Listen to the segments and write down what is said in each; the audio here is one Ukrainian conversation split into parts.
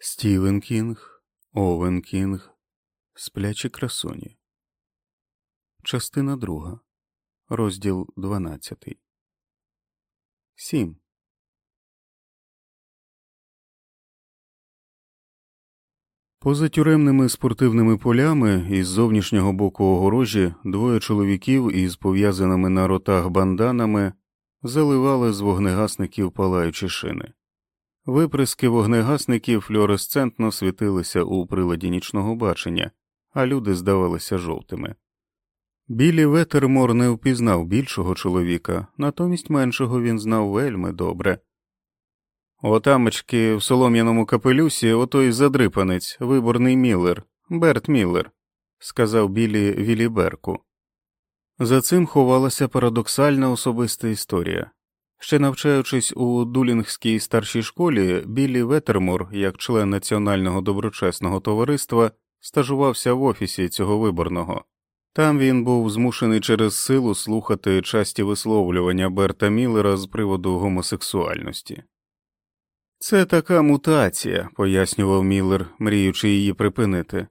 Стівен Кінг, Овен Кінг, Сплячі красуні. Частина друга. Розділ дванадцятий. Сім. Поза тюремними спортивними полями із зовнішнього боку огорожі двоє чоловіків із пов'язаними на ротах банданами заливали з вогнегасників палаючі шини. Виприски вогнегасників флюоресцентно світилися у приладі нічного бачення, а люди здавалися жовтими. Білі Ветермор не впізнав більшого чоловіка, натомість меншого він знав вельми добре. Отамечки в солом'яному капелюсі отой задрипанець, виборний Міллер, Берт Міллер, сказав білі Вілі Берку. За цим ховалася парадоксальна особиста історія. Ще навчаючись у Дулінгській старшій школі, Біллі Ветермор, як член Національного доброчесного товариства, стажувався в офісі цього виборного. Там він був змушений через силу слухати часті висловлювання Берта Міллера з приводу гомосексуальності. Це така мутація, пояснював Міллер, мріючи її припинити.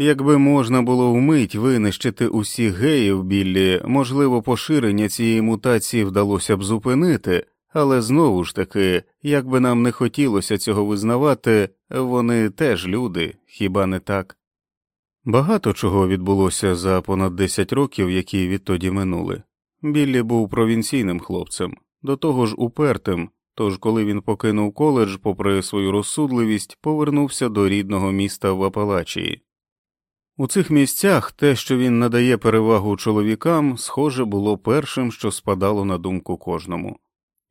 Якби можна було вмить винищити усіх геїв біллі, можливо, поширення цієї мутації вдалося б зупинити, але знову ж таки, як би нам не хотілося цього визнавати, вони теж люди, хіба не так? Багато чого відбулося за понад 10 років, які відтоді минули. Біллі був провінційним хлопцем, до того ж упертим, тож коли він покинув коледж, попри свою розсудливість, повернувся до рідного міста в Апалачії. У цих місцях те, що він надає перевагу чоловікам, схоже, було першим, що спадало на думку кожному.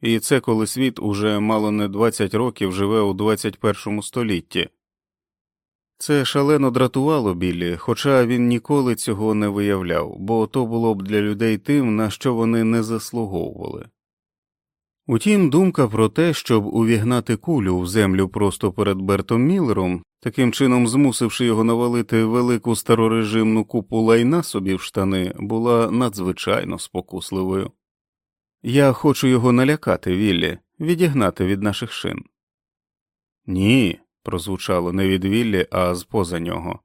І це коли світ уже мало не 20 років живе у 21 столітті. Це шалено дратувало Біллі, хоча він ніколи цього не виявляв, бо то було б для людей тим, на що вони не заслуговували. Утім, думка про те, щоб увігнати кулю в землю просто перед Бертом Міллером, таким чином змусивши його навалити велику старорежимну купу лайна собі в штани, була надзвичайно спокусливою. Я хочу його налякати, Віллі, відігнати від наших шин. Ні, прозвучало не від Віллі, а з поза нього.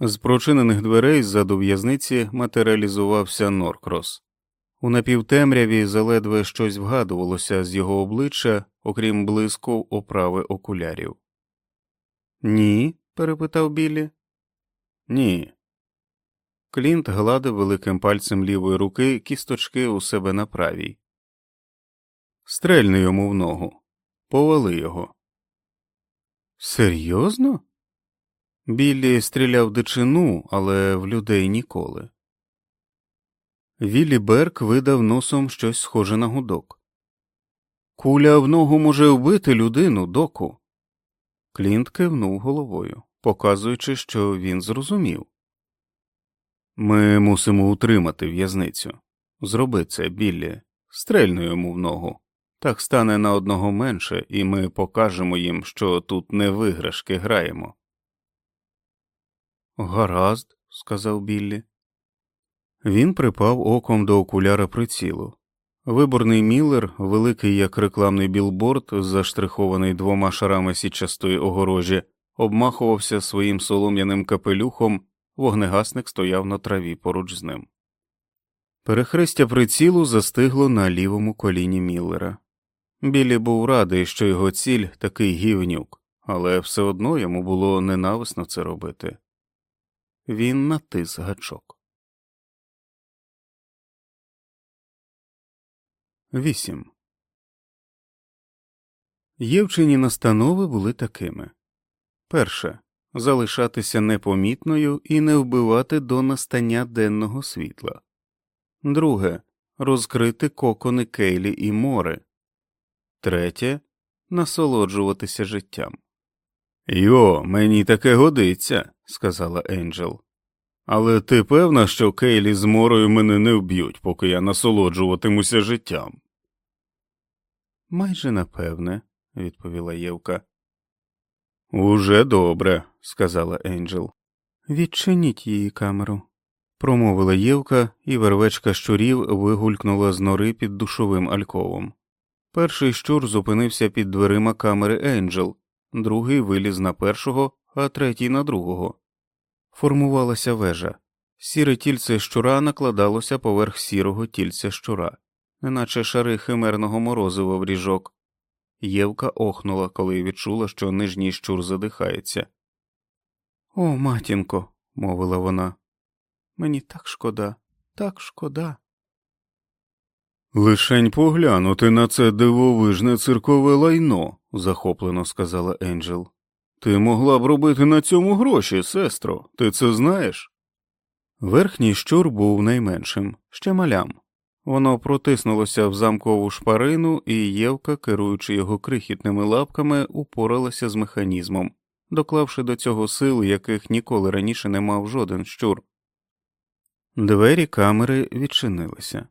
З прочинених дверей ззаду в'язниці матеріалізувався Норкрос. У напівтемряві заледве щось вгадувалося з його обличчя, окрім блиску оправи окулярів. Ні? перепитав Біллі. Ні. Клінт гладив великим пальцем лівої руки кісточки у себе на правій. Стрельни йому в ногу. Повали його. Серйозно? Біллі стріляв дичину, але в людей ніколи. Віллі Берк видав носом щось схоже на гудок. Куля в ногу може вбити людину, доку. Клінт кивнув головою, показуючи, що він зрозумів. Ми мусимо утримати в'язницю. Зроби це, Біллі, стрельну йому в ногу. Так стане на одного менше, і ми покажемо їм, що тут не виграшки граємо. Гаразд, сказав Біллі. Він припав оком до окуляра прицілу. Виборний Міллер, великий як рекламний білборд, заштрихований двома шарами січастої огорожі, обмахувався своїм солом'яним капелюхом, вогнегасник стояв на траві поруч з ним. Перехрестя прицілу застигло на лівому коліні Міллера. Білі був радий, що його ціль такий гівнюк, але все одно йому було ненависно це робити. Він натис гачок. 8. Євчині настанови були такими перше залишатися непомітною і не вбивати до настання денного світла, друге розкрити кокони Кейлі і море, третє насолоджуватися життям. Йо, мені таке годиться, сказала Енджел. Але ти певна, що Кейлі з морою мене не вб'ють, поки я насолоджуватимуся життям? Майже напевне, відповіла Євка. Уже добре, сказала Енджел. Відчиніть її камеру, промовила Євка, і вервечка щурів вигулькнула з нори під душовим альковом. Перший щур зупинився під дверима камери Енджел, другий виліз на першого, а третій на другого. Формувалася вежа. Сіре тільце щура накладалося поверх сірого тільця щура, неначе шари химерного морозива в ріжок. Євка охнула, коли відчула, що нижній щур задихається. О, матінко, мовила вона, мені так шкода, так шкода. Лишень поглянути на це дивовижне циркове лайно, захоплено сказала Енджел. Ти могла б робити на цьому гроші, сестро, ти це знаєш? Верхній щур був найменшим, ще малям. Воно протиснулося в замкову шпарину, і Євка, керуючи його крихітними лапками, упоралася з механізмом, доклавши до цього сил, яких ніколи раніше не мав жоден щур. Двері камери відчинилися.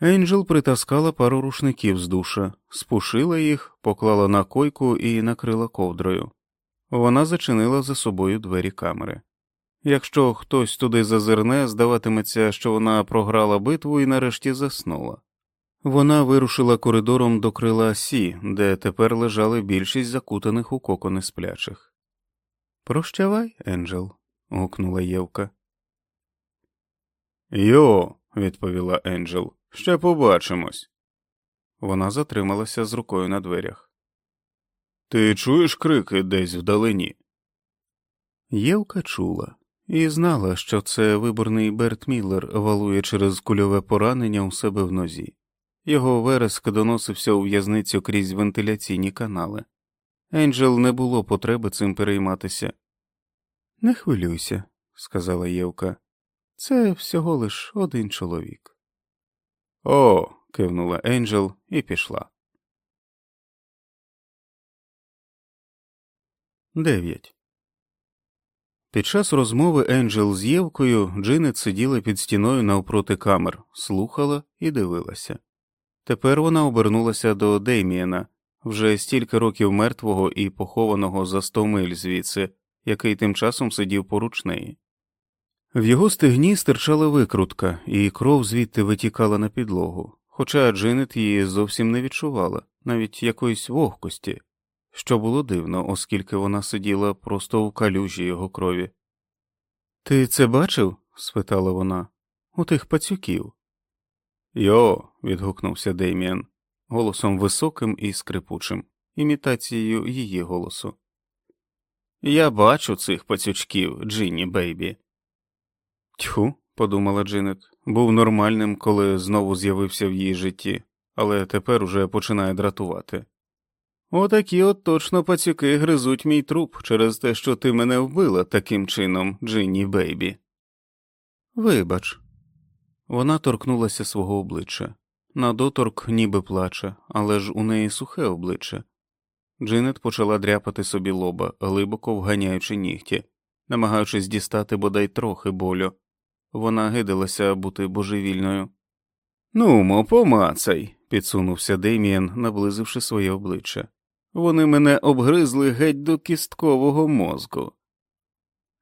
Енджел притаскала пару рушників з душа, спушила їх, поклала на койку і накрила ковдрою. Вона зачинила за собою двері камери. Якщо хтось туди зазирне, здаватиметься, що вона програла битву і нарешті заснула. Вона вирушила коридором до крила Сі, де тепер лежали більшість закутаних у кокони сплячих. Прощавай, Енджел, гукнула Євка. Йо, відповіла Енджел, ще побачимось. Вона затрималася з рукою на дверях. Ти чуєш крики десь вдалині? Євка чула і знала, що це виборний Берт Міллер валує через кульове поранення у себе в нозі. Його вереск доносився у в'язницю крізь вентиляційні канали. Енджел не було потреби цим перейматися. Не хвилюйся, сказала Євка. Це всього лиш один чоловік. О, кивнула Енджел і пішла. Дев'ять. Під час розмови Енджел з Євкою Джинет сиділа під стіною навпроти камер, слухала і дивилася. Тепер вона обернулася до Дейміена, вже стільки років мертвого і похованого за сто миль звідси, який тим часом сидів поруч неї. В його стегні стирчала викрутка, і кров звідти витікала на підлогу, хоча Джинет її зовсім не відчувала, навіть якоїсь вогкості, що було дивно, оскільки вона сиділа просто у калюжі його крові. Ти це бачив? спитала вона. У тих пацюків. Йо. відгукнувся Дейміан, голосом високим і скрипучим, імітацією її голосу. Я бачу цих пацючків, Джинні Бейбі. Тьху, подумала Джинет, був нормальним, коли знову з'явився в її житті, але тепер уже починає дратувати. Отакі от точно пацюки гризуть мій труп через те, що ти мене вбила таким чином, Джинні Бейбі. Вибач. Вона торкнулася свого обличчя. На доторк ніби плаче, але ж у неї сухе обличчя. Джинет почала дряпати собі лоба, глибоко вганяючи нігті, намагаючись дістати бодай трохи болю. Вона гидалася бути божевільною. Нумо, помацай, підсунувся Дейміан, наблизивши своє обличчя. Вони мене обгризли геть до кісткового мозку.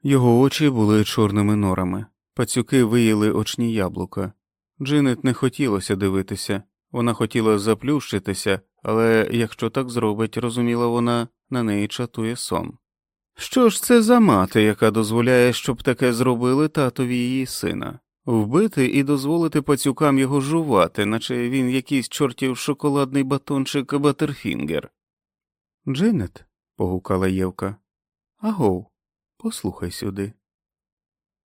Його очі були чорними норами, пацюки виїли очні яблука. Джинет не хотілося дивитися, вона хотіла заплющитися, але якщо так зробить, розуміла вона, на неї чатує сон. Що ж це за мати, яка дозволяє, щоб таке зробили татові її сина? Вбити і дозволити пацюкам його жувати, наче він якийсь чортів шоколадний батончик Батерфінгер. Джинет, погукала Євка. Агов, послухай сюди.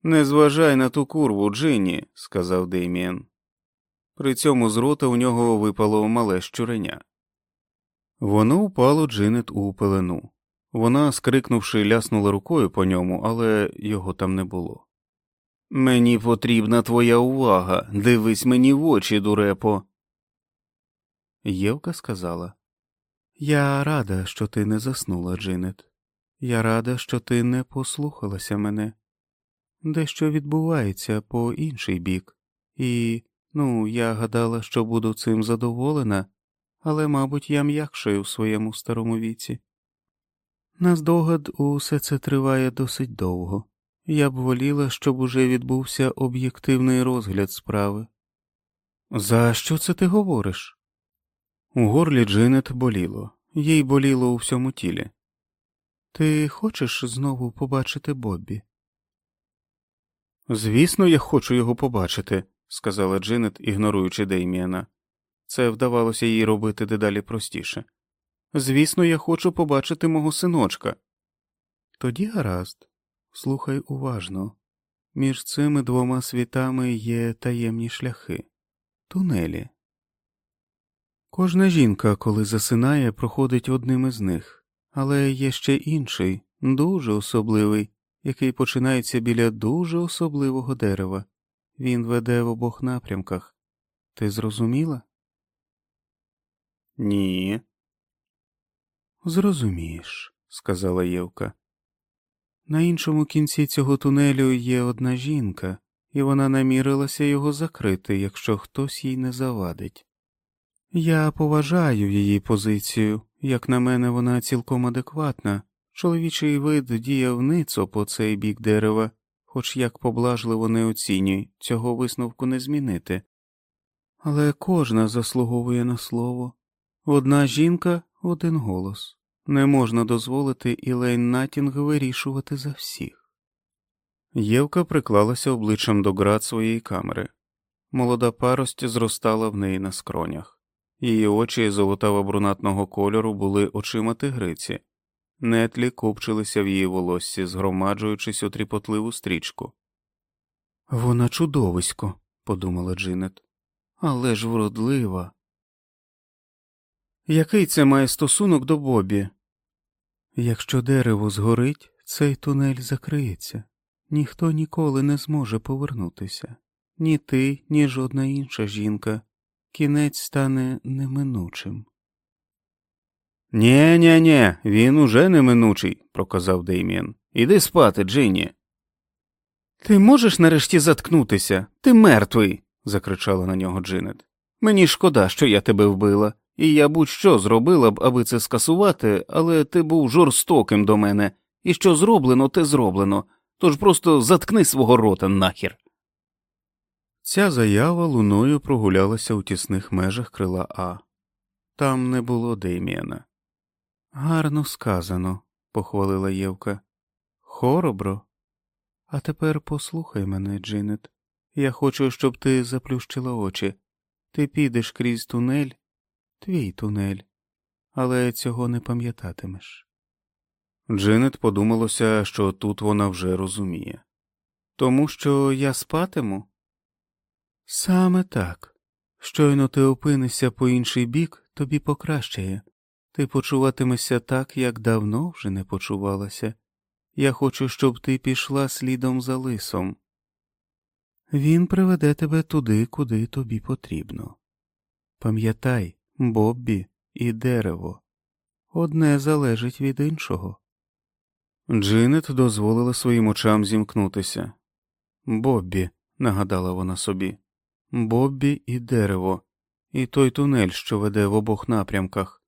Не зважай на ту курву, Джинні, сказав Дейміен. При цьому з рота у нього випало мале щуреня. Воно упало Джинет у пелену. Вона, скрикнувши, ляснула рукою по ньому, але його там не було. Мені потрібна твоя увага. Дивись мені в очі, дурепо. Євка сказала Я рада, що ти не заснула, Джинет. Я рада, що ти не послухалася мене. Дещо відбувається по інший бік, і, ну, я гадала, що буду цим задоволена, але, мабуть, я м'якшаю в своєму старому віці. Наздогад, усе це триває досить довго. Я б воліла, щоб уже відбувся об'єктивний розгляд справи. За що це ти говориш? У горлі Джинет боліло, їй боліло у всьому тілі. Ти хочеш знову побачити Боббі? Звісно, я хочу його побачити, сказала Джинет, ігноруючи Дейміана. Це вдавалося їй робити дедалі простіше. Звісно, я хочу побачити мого синочка. Тоді гаразд, слухай уважно. Між цими двома світами є таємні шляхи, тунелі. Кожна жінка, коли засинає, проходить одним із них, але є ще інший, дуже особливий, який починається біля дуже особливого дерева. Він веде в обох напрямках. Ти зрозуміла? Ні. Зрозумієш, сказала Євка. На іншому кінці цього тунелю є одна жінка, і вона намірилася його закрити, якщо хтось їй не завадить. Я поважаю її позицію, як на мене, вона цілком адекватна. Чоловічий вид діяв ницо по цей бік дерева, хоч як поблажливо не оцінюй, цього висновку не змінити. Але кожна заслуговує на слово одна жінка, один голос. Не можна дозволити Ілейн Натінг вирішувати за всіх. Євка приклалася обличчям до град своєї камери. Молода парость зростала в неї на скронях. Її очі золотаво брунатного кольору були очима тигриці, нетлі купчилися в її волоссі, згромаджуючись у тріпотливу стрічку. Вона чудовисько, подумала Джинет, але ж вродлива. Який це має стосунок до Бобі? Якщо дерево згорить, цей тунель закриється, ніхто ніколи не зможе повернутися, ні ти, ні жодна інша жінка. Кінець стане неминучим. Нє нє нє він уже неминучий, проказав Дейміан. Іди спати, Джині. Ти можеш нарешті заткнутися? Ти мертвий. закричала на нього Джинет. Мені шкода, що я тебе вбила, і я будь що зробила б, аби це скасувати, але ти був жорстоким до мене, і що зроблено, те зроблено, тож просто заткни свого рота нахер. Ця заява луною прогулялася у тісних межах крила А. Там не було Дейміана. Гарно сказано, похвалила Євка. Хоробро. А тепер послухай мене, Джинет. Я хочу, щоб ти заплющила очі. Ти підеш крізь тунель, твій тунель, але цього не пам'ятатимеш. Джинет подумалося, що тут вона вже розуміє. Тому що я спатиму? Саме так. Щойно ти опинишся по інший бік, тобі покращає. Ти почуватимешся так, як давно вже не почувалася. Я хочу, щоб ти пішла слідом за лисом. Він приведе тебе туди, куди тобі потрібно. Пам'ятай, Боббі і дерево. Одне залежить від іншого. Джинет дозволила своїм очам зімкнутися. Боббі, нагадала вона собі. Боббі і дерево, і той тунель, що веде в обох напрямках,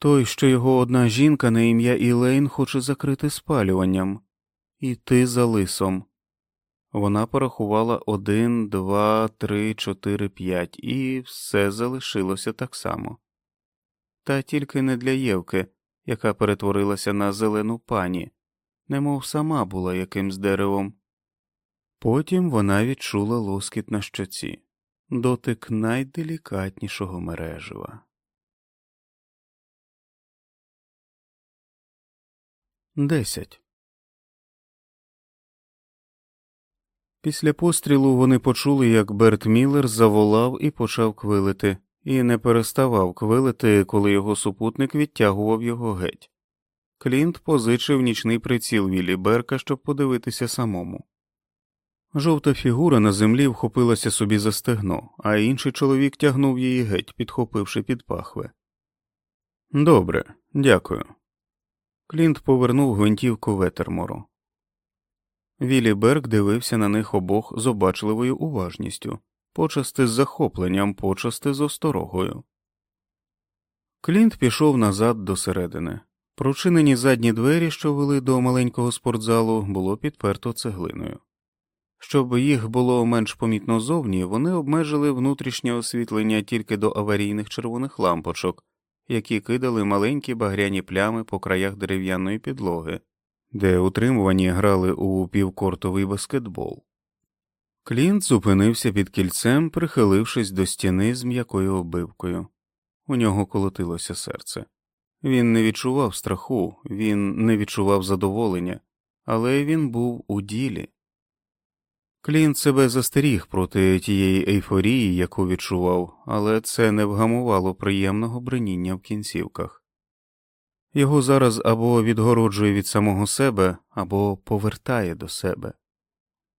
той, що його одна жінка на ім'я Ілейн хоче закрити спалюванням, і ти за лисом. Вона порахувала один, два, три, чотири, п'ять, і все залишилося так само. Та тільки не для Євки, яка перетворилася на зелену пані, немов сама була якимсь деревом. Потім вона відчула лоскіт на щоці дотик найделікатнішого мережева. Десять. Після пострілу вони почули, як Берт Міллер заволав і почав квилити, і не переставав квилити, коли його супутник відтягував його геть. Клінт позичив нічний приціл Віллі Берка, щоб подивитися самому. Жовта фігура на землі вхопилася собі за стегно, а інший чоловік тягнув її геть, підхопивши під пахви. Добре, дякую. Клінт повернув гвинтівку ветермору. Віллі Берг дивився на них обох з обачливою уважністю, почасти з захопленням, почасти з осторогою. Клінт пішов назад до середини. Прочинені задні двері, що вели до маленького спортзалу, було підперто цеглиною. Щоб їх було менш помітно зовні, вони обмежили внутрішнє освітлення тільки до аварійних червоних лампочок, які кидали маленькі багряні плями по краях дерев'яної підлоги, де утримувані грали у півкортовий баскетбол. Клінт зупинився під кільцем, прихилившись до стіни з м'якою обивкою. У нього колотилося серце. Він не відчував страху, він не відчував задоволення, але він був у ділі. Клінт себе застеріг проти тієї ейфорії, яку відчував, але це не вгамувало приємного бреніння в кінцівках. Його зараз або відгороджує від самого себе, або повертає до себе.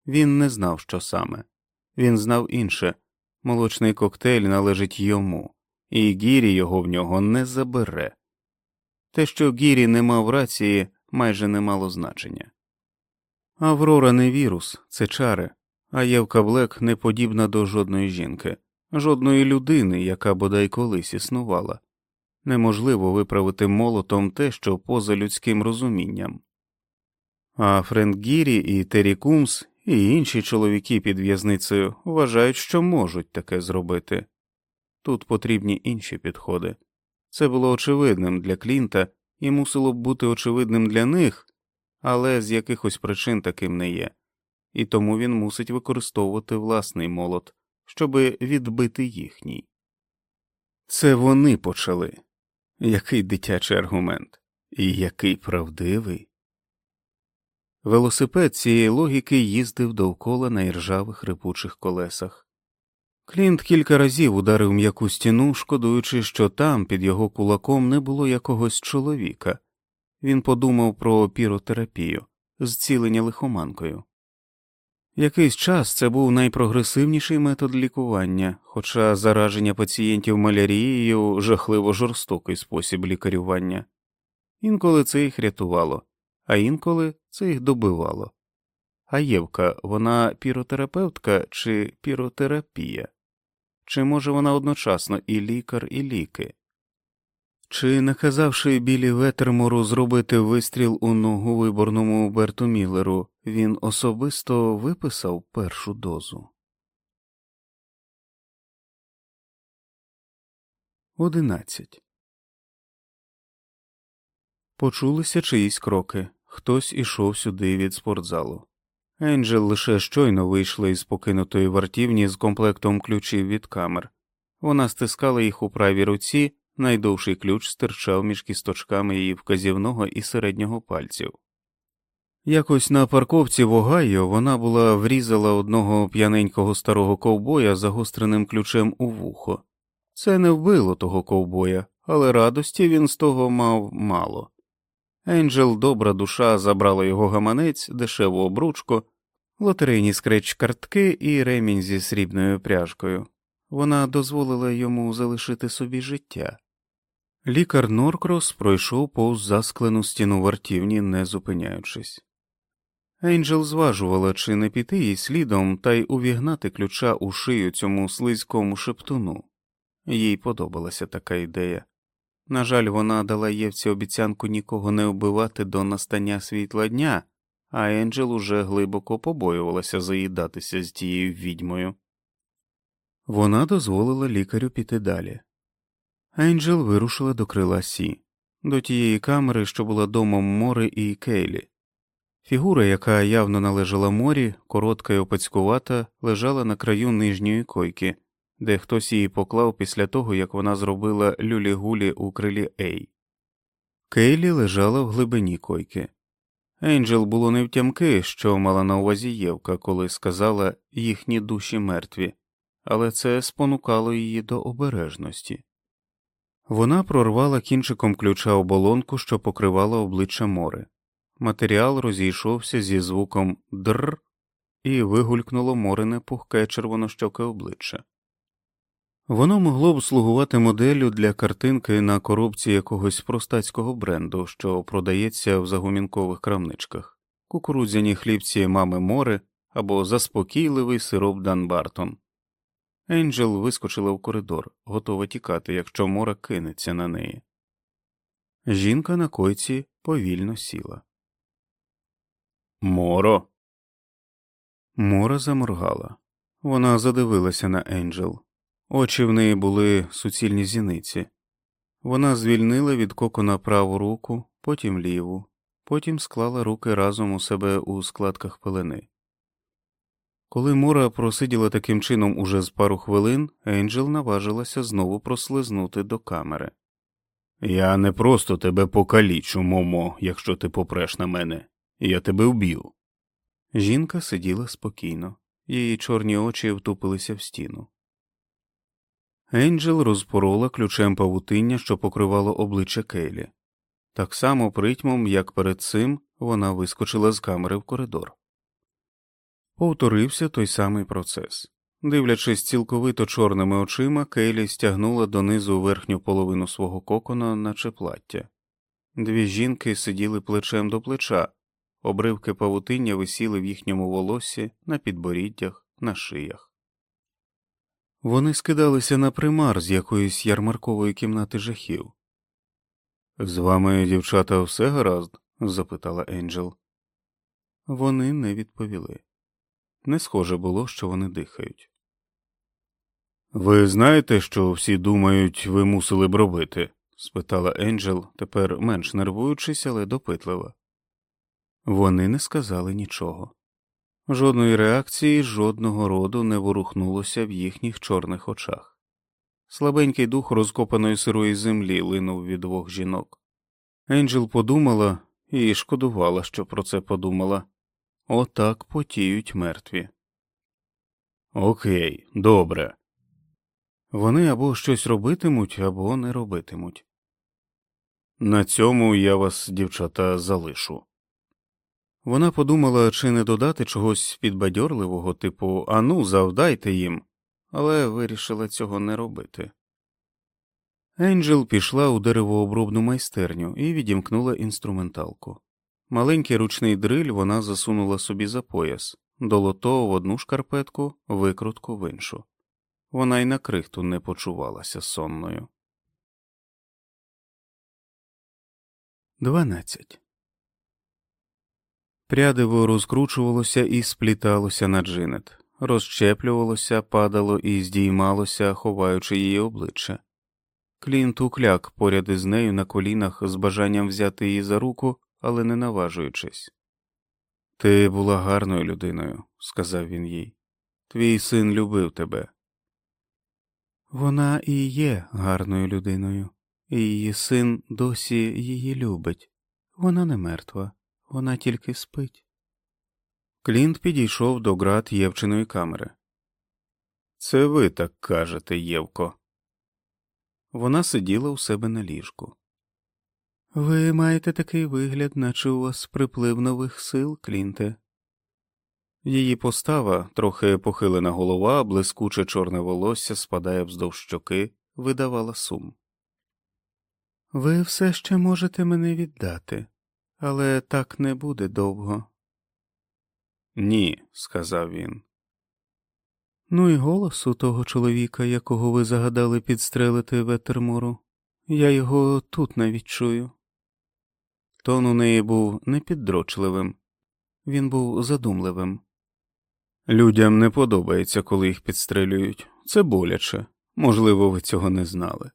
Він не знав, що саме, він знав інше молочний коктейль належить йому, і Гірі його в нього не забере. Те, що Гірі не мав рації, майже не мало значення. Аврора не вірус, це чари, а Євка Блек не подібна до жодної жінки, жодної людини, яка бодай колись існувала. Неможливо виправити молотом те, що поза людським розумінням. А Френк Гірі і Террі Кумс і інші чоловіки під в'язницею вважають, що можуть таке зробити. Тут потрібні інші підходи. Це було очевидним для Клінта і мусило б бути очевидним для них, але з якихось причин таким не є, і тому він мусить використовувати власний молот, щоби відбити їхній. Це вони почали. Який дитячий аргумент, і який правдивий. Велосипед цієї логіки їздив довкола на іржавих рипучих колесах. Клінт кілька разів ударив м'яку стіну, шкодуючи, що там під його кулаком не було якогось чоловіка. Він подумав про піротерапію, зцілення лихоманкою. Якийсь час це був найпрогресивніший метод лікування, хоча зараження пацієнтів малярією жахливо жорстокий спосіб лікарювання. Інколи це їх рятувало, а інколи це їх добивало. А Євка, вона піротерапевтка чи піротерапія? Чи може вона одночасно і лікар, і ліки? Чи, наказавши білі Ветермору зробити вистріл у ногу виборному Берту Міллеру, він особисто виписав першу дозу? Одинадцять. Почулися чиїсь кроки. Хтось ішов сюди від спортзалу. Енджел лише щойно вийшла із покинутої вартівні з комплектом ключів від камер. Вона стискала їх у правій руці, найдовший ключ стирчав між кісточками її вказівного і середнього пальців. Якось на парковці в Огайо вона була врізала одного п'яненького старого ковбоя загостреним ключем у вухо. Це не вбило того ковбоя, але радості він з того мав мало. Енджел, добра душа, забрала його гаманець, дешеву обручку, лотерейні скреч картки і ремінь зі срібною пряжкою. Вона дозволила йому залишити собі життя. Лікар Норкрос пройшов повз засклену стіну вартівні, не зупиняючись. Енджел зважувала, чи не піти їй слідом та й увігнати ключа у шию цьому слизькому шептуну. Їй подобалася така ідея. На жаль, вона дала Євці обіцянку нікого не вбивати до настання світла дня, а Енджел уже глибоко побоювалася заїдатися з тією відьмою. Вона дозволила лікарю піти далі. Енджел вирушила до крила Сі, до тієї камери, що була домом Мори і Кейлі. Фігура, яка явно належала морі, коротка й опацькувата, лежала на краю нижньої койки де хтось її поклав після того, як вона зробила люлі-гулі у крилі Ей. Кейлі лежала в глибині койки. Енджел було не втямки, що мала на увазі Євка, коли сказала їхні душі мертві, але це спонукало її до обережності. Вона прорвала кінчиком ключа оболонку, що покривала обличчя море. Матеріал розійшовся зі звуком др і вигулькнуло морене пухке червонощоке обличчя. Воно могло б слугувати моделлю для картинки на коробці якогось простацького бренду, що продається в загумінкових крамничках, кукурудзяні хлібці мами море або заспокійливий сироп Дан Бартон. Енджел вискочила в коридор, готова тікати, якщо мора кинеться на неї. Жінка на койці повільно сіла. Моро. Мора заморгала. Вона задивилася на Енджел. Очі в неї були суцільні зіниці. Вона звільнила від кокона праву руку, потім ліву, потім склала руки разом у себе у складках пелени. Коли Мора просиділа таким чином уже з пару хвилин, Енджел наважилася знову прослизнути до камери. Я не просто тебе покалічу, Момо, якщо ти попреш на мене, я тебе вб'ю. Жінка сиділа спокійно, її чорні очі втупилися в стіну. Енджел розпорола ключем павутиння, що покривало обличчя Кейлі. Так само притьмом, як перед цим, вона вискочила з камери в коридор. Повторився той самий процес. Дивлячись цілковито чорними очима, Кейлі стягнула донизу верхню половину свого кокона, наче плаття. Дві жінки сиділи плечем до плеча, обривки павутиння висіли в їхньому волоссі, на підборіддях, на шиях. Вони скидалися на примар з якоїсь ярмаркової кімнати жахів. З вами, дівчата, все гаразд? запитала Енджел. Вони не відповіли. Не схоже було, що вони дихають. Ви знаєте, що всі думають, ви мусили б робити? спитала Енджел, тепер менш нервуючись, але допитлива. Вони не сказали нічого. Жодної реакції, жодного роду не ворухнулося в їхніх чорних очах. Слабенький дух розкопаної сирої землі линув від двох жінок. Енджел подумала і шкодувала, що про це подумала. Отак потіють мертві. Окей, добре. Вони або щось робитимуть, або не робитимуть. На цьому я вас, дівчата, залишу. Вона подумала, чи не додати чогось підбадьорливого, типу ану, завдайте їм, але вирішила цього не робити. Енджел пішла у деревообробну майстерню і відімкнула інструменталку. Маленький ручний дриль вона засунула собі за пояс, долото в одну шкарпетку, викрутку в іншу. Вона й на крихту не почувалася сонною. 12. Прядиво розкручувалося і спліталося на джинет, розщеплювалося, падало і здіймалося, ховаючи її обличчя. Клінт укляк поряд із нею на колінах з бажанням взяти її за руку, але не наважуючись. Ти була гарною людиною, сказав він їй. Твій син любив тебе. Вона і є гарною людиною, і її син досі її любить. Вона не мертва, вона тільки спить. Клінт підійшов до град Євчиної камери. Це ви так кажете, Євко. Вона сиділа у себе на ліжку. Ви маєте такий вигляд, наче у вас приплив нових сил, Клінте. Її постава, трохи похилена голова, блискуче чорне волосся спадає вздовж щоки, видавала сум. Ви все ще можете мене віддати, але так не буде довго. Ні, сказав він. Ну і голос у того чоловіка, якого ви загадали підстрелити Ветермору, я його тут навіть чую. Тон у неї був непіддрочливим, він був задумливим. Людям не подобається, коли їх підстрелюють. Це боляче, можливо, ви цього не знали.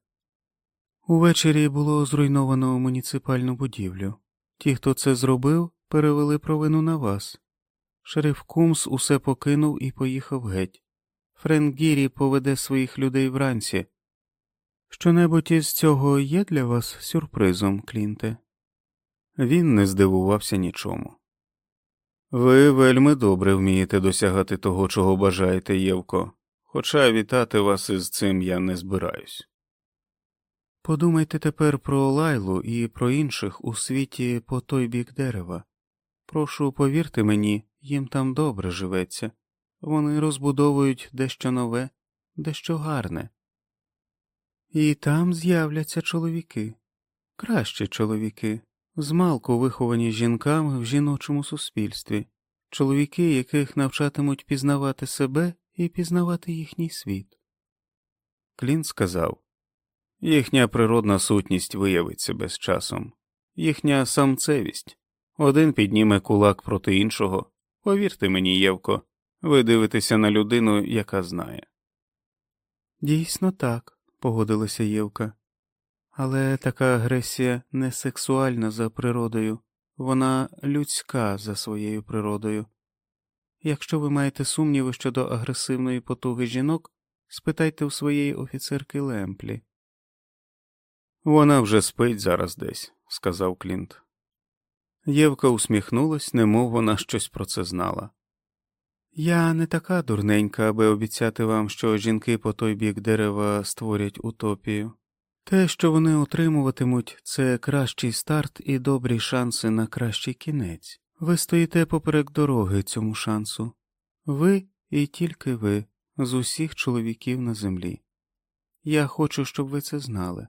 Увечері було зруйновано муніципальну будівлю. Ті, хто це зробив, перевели провину на вас. Шериф Кумс усе покинув і поїхав геть. Френк Гірі поведе своїх людей вранці. Щонебудь із цього є для вас сюрпризом, Клінте. Він не здивувався нічому. Ви вельми добре вмієте досягати того, чого бажаєте, Євко, хоча вітати вас із цим я не збираюсь. Подумайте тепер про лайлу і про інших у світі по той бік дерева. Прошу, повірте мені, їм там добре живеться, вони розбудовують дещо нове, дещо гарне. І там з'являться чоловіки, кращі чоловіки, змалку виховані жінками в жіночому суспільстві, чоловіки, яких навчатимуть пізнавати себе і пізнавати їхній світ. Клін сказав їхня природна сутність виявить себе з часом, їхня самцевість. Один підніме кулак проти іншого. Повірте мені, Євко, ви дивитеся на людину, яка знає. Дійсно так, погодилася Євка. Але така агресія не сексуальна за природою, вона людська за своєю природою. Якщо ви маєте сумніви щодо агресивної потуги жінок, спитайте у своєї офіцерки Лемплі. Вона вже спить зараз десь, сказав Клінт. Євка усміхнулась, немов вона щось про це знала. Я не така дурненька, аби обіцяти вам, що жінки по той бік дерева створять утопію. Те, що вони отримуватимуть, це кращий старт і добрі шанси на кращий кінець. Ви стоїте поперек дороги цьому шансу. Ви і тільки ви з усіх чоловіків на землі. Я хочу, щоб ви це знали.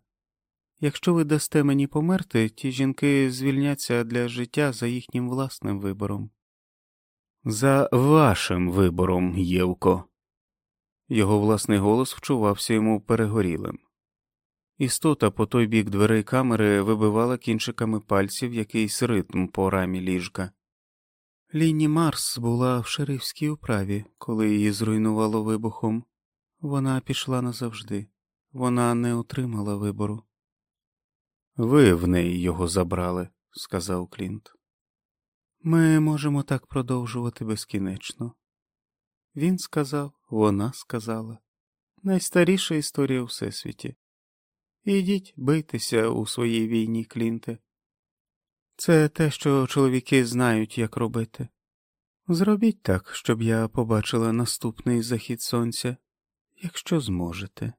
Якщо ви дасте мені померти, ті жінки звільняться для життя за їхнім власним вибором. За вашим вибором, Євко. Його власний голос вчувався йому перегорілим. Істота по той бік дверей камери вибивала кінчиками пальців якийсь ритм по рамі ліжка. Ліні Марс була в шерифській управі, коли її зруйнувало вибухом. Вона пішла назавжди, вона не отримала вибору. Ви в неї його забрали, сказав Клінт. Ми можемо так продовжувати безкінечно. Він сказав, вона сказала. Найстаріша історія у всесвіті. Ідіть бийтеся у своїй війні, Клінте. Це те, що чоловіки знають, як робити. Зробіть так, щоб я побачила наступний захід сонця, якщо зможете.